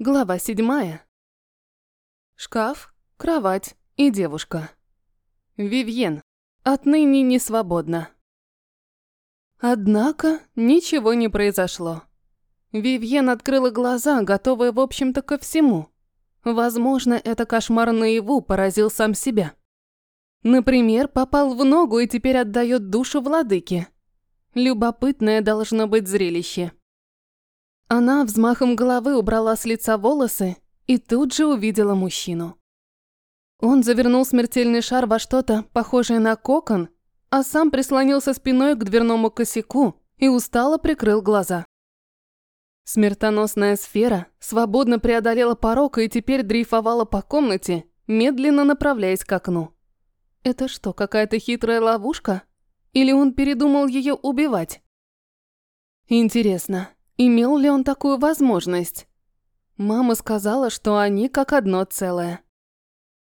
Глава седьмая. Шкаф, кровать и девушка. Вивьен. Отныне не свободна. Однако ничего не произошло. Вивьен открыла глаза, готовая, в общем-то, ко всему. Возможно, это кошмар наяву поразил сам себя. Например, попал в ногу и теперь отдает душу владыке. Любопытное должно быть зрелище. Она взмахом головы убрала с лица волосы и тут же увидела мужчину. Он завернул смертельный шар во что-то, похожее на кокон, а сам прислонился спиной к дверному косяку и устало прикрыл глаза. Смертоносная сфера свободно преодолела порог и теперь дрейфовала по комнате, медленно направляясь к окну. Это что, какая-то хитрая ловушка? Или он передумал ее убивать? Интересно, Имел ли он такую возможность? Мама сказала, что они как одно целое.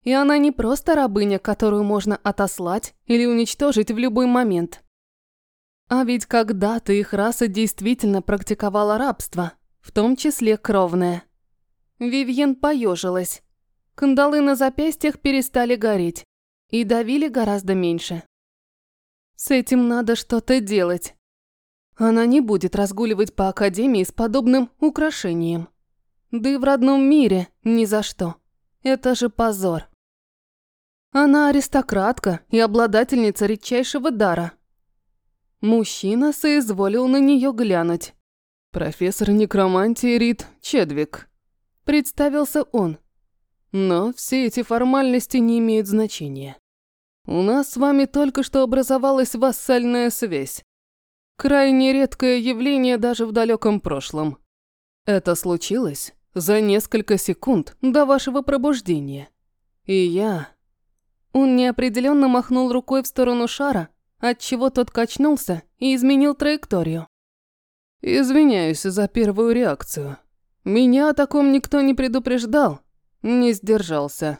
И она не просто рабыня, которую можно отослать или уничтожить в любой момент. А ведь когда-то их раса действительно практиковала рабство, в том числе кровное. Вивьен поежилась. Кандалы на запястьях перестали гореть и давили гораздо меньше. С этим надо что-то делать. Она не будет разгуливать по академии с подобным украшением. Да и в родном мире ни за что. Это же позор. Она аристократка и обладательница редчайшего дара. Мужчина соизволил на нее глянуть. «Профессор некромантии Рид Чедвик», – представился он. «Но все эти формальности не имеют значения. У нас с вами только что образовалась вассальная связь. Крайне редкое явление даже в далеком прошлом. Это случилось за несколько секунд до вашего пробуждения. И я... Он неопределенно махнул рукой в сторону шара, отчего тот качнулся и изменил траекторию. Извиняюсь за первую реакцию. Меня о таком никто не предупреждал, не сдержался.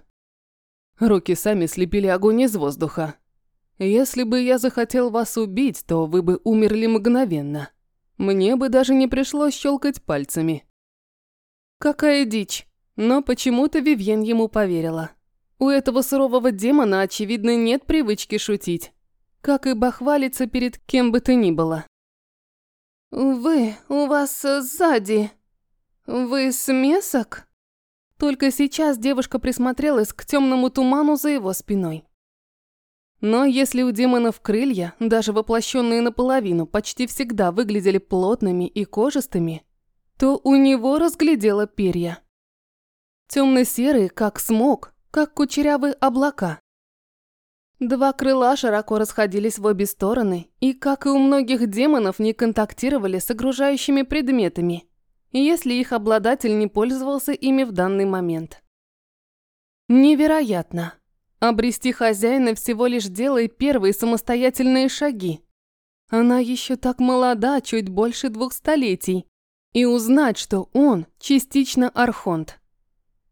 Руки сами слепили огонь из воздуха, если бы я захотел вас убить, то вы бы умерли мгновенно. Мне бы даже не пришлось щелкать пальцами. Какая дичь. Но почему-то Вивьен ему поверила. У этого сурового демона, очевидно, нет привычки шутить. Как и бахвалиться перед кем бы то ни было. «Вы, у вас сзади. Вы смесок?» Только сейчас девушка присмотрелась к темному туману за его спиной. Но если у демонов крылья, даже воплощенные наполовину, почти всегда выглядели плотными и кожистыми, то у него разглядела перья. Темно-серые, как смог, как кучерявые облака. Два крыла широко расходились в обе стороны и, как и у многих демонов, не контактировали с окружающими предметами, если их обладатель не пользовался ими в данный момент. Невероятно. Обрести хозяина всего лишь делай первые самостоятельные шаги. Она еще так молода, чуть больше двух столетий. И узнать, что он частично архонт.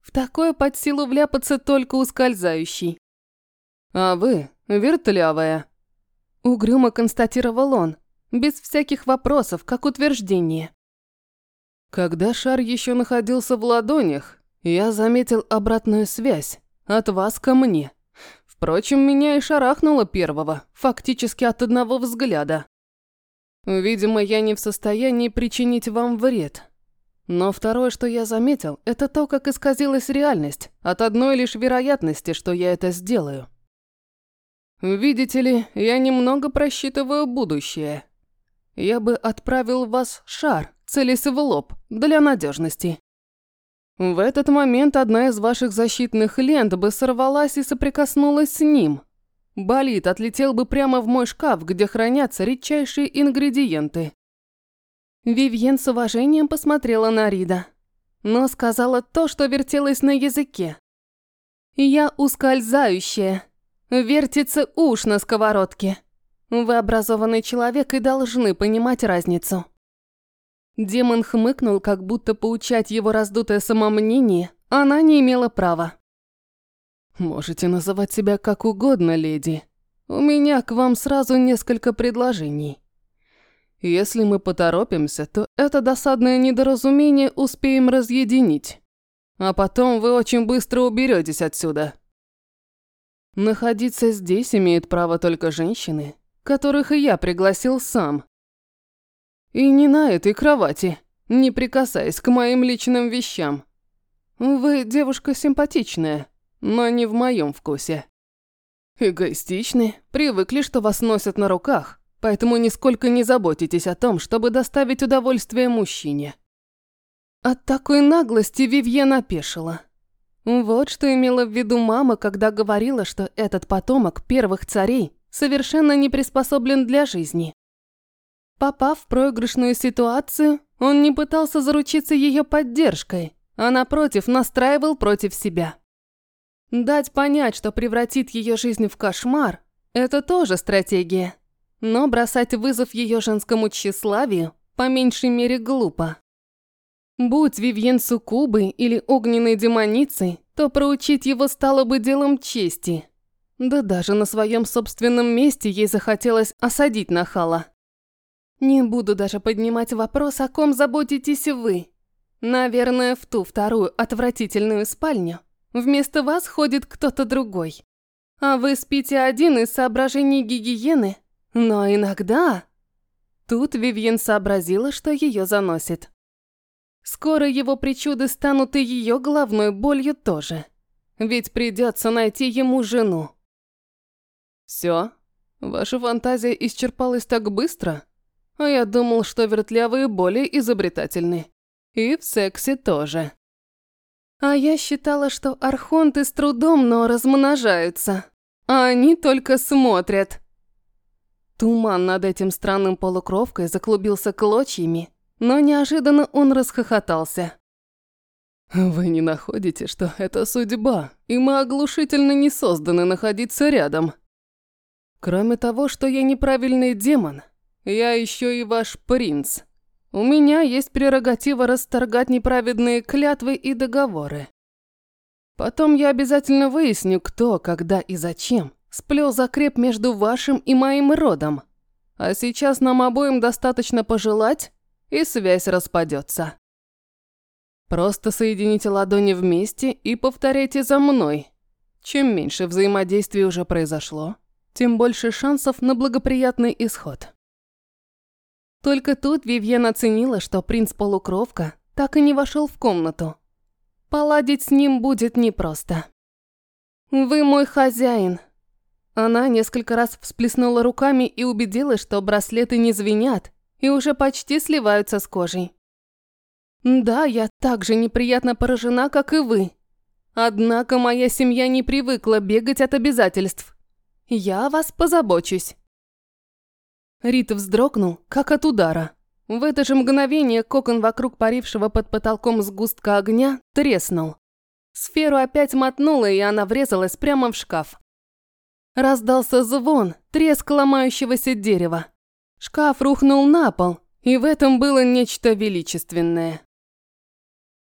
В такое под силу вляпаться только ускользающий. «А вы вертлявая», – угрюмо констатировал он, без всяких вопросов, как утверждение. Когда шар еще находился в ладонях, я заметил обратную связь от вас ко мне. Впрочем, меня и шарахнуло первого, фактически от одного взгляда. Видимо, я не в состоянии причинить вам вред. Но второе, что я заметил, это то, как исказилась реальность от одной лишь вероятности, что я это сделаю. Видите ли, я немного просчитываю будущее. Я бы отправил вас шар, целясь в лоб, для надежности. В этот момент одна из ваших защитных лент бы сорвалась и соприкоснулась с ним. Болид отлетел бы прямо в мой шкаф, где хранятся редчайшие ингредиенты. Вивьен с уважением посмотрела на Рида, но сказала то, что вертелось на языке. «Я ускользающая. Вертится уж на сковородке. Вы образованный человек и должны понимать разницу». Демон хмыкнул, как будто поучать его раздутое самомнение она не имела права. «Можете называть себя как угодно, леди. У меня к вам сразу несколько предложений. Если мы поторопимся, то это досадное недоразумение успеем разъединить. А потом вы очень быстро уберетесь отсюда. Находиться здесь имеют право только женщины, которых и я пригласил сам. И не на этой кровати, не прикасаясь к моим личным вещам. Вы девушка симпатичная, но не в моем вкусе. Эгоистичны, привыкли, что вас носят на руках, поэтому нисколько не заботитесь о том, чтобы доставить удовольствие мужчине. От такой наглости Вивьен опешила. Вот что имела в виду мама, когда говорила, что этот потомок первых царей совершенно не приспособлен для жизни. Попав в проигрышную ситуацию, он не пытался заручиться ее поддержкой, а напротив настраивал против себя. Дать понять, что превратит ее жизнь в кошмар – это тоже стратегия. Но бросать вызов ее женскому тщеславию по меньшей мере глупо. Будь Вивьен Суккубой или огненной демоницей, то проучить его стало бы делом чести. Да даже на своем собственном месте ей захотелось осадить нахала. Не буду даже поднимать вопрос, о ком заботитесь вы. Наверное, в ту вторую отвратительную спальню Вместо вас ходит кто-то другой. А вы спите один из соображений гигиены. Но иногда... Тут Вивьен сообразила, что ее заносит. Скоро его причуды станут и ее головной болью тоже. Ведь придется найти ему жену. Все? Ваша фантазия исчерпалась так быстро? А я думал, что вертлявые более изобретательны. И в сексе тоже. А я считала, что архонты с трудом, но размножаются. А они только смотрят. Туман над этим странным полукровкой заклубился клочьями, но неожиданно он расхохотался. «Вы не находите, что это судьба, и мы оглушительно не созданы находиться рядом? Кроме того, что я неправильный демон, я еще и ваш принц». У меня есть прерогатива расторгать неправедные клятвы и договоры. Потом я обязательно выясню, кто, когда и зачем сплел закреп между вашим и моим родом. А сейчас нам обоим достаточно пожелать, и связь распадется. Просто соедините ладони вместе и повторяйте за мной. Чем меньше взаимодействий уже произошло, тем больше шансов на благоприятный исход. Только тут Вивьен оценила, что принц-полукровка так и не вошел в комнату. Поладить с ним будет непросто. «Вы мой хозяин». Она несколько раз всплеснула руками и убедилась, что браслеты не звенят и уже почти сливаются с кожей. «Да, я так же неприятно поражена, как и вы. Однако моя семья не привыкла бегать от обязательств. Я о вас позабочусь». Рит вздрогнул, как от удара. В это же мгновение кокон вокруг парившего под потолком сгустка огня треснул. Сферу опять мотнуло, и она врезалась прямо в шкаф. Раздался звон, треск ломающегося дерева. Шкаф рухнул на пол, и в этом было нечто величественное.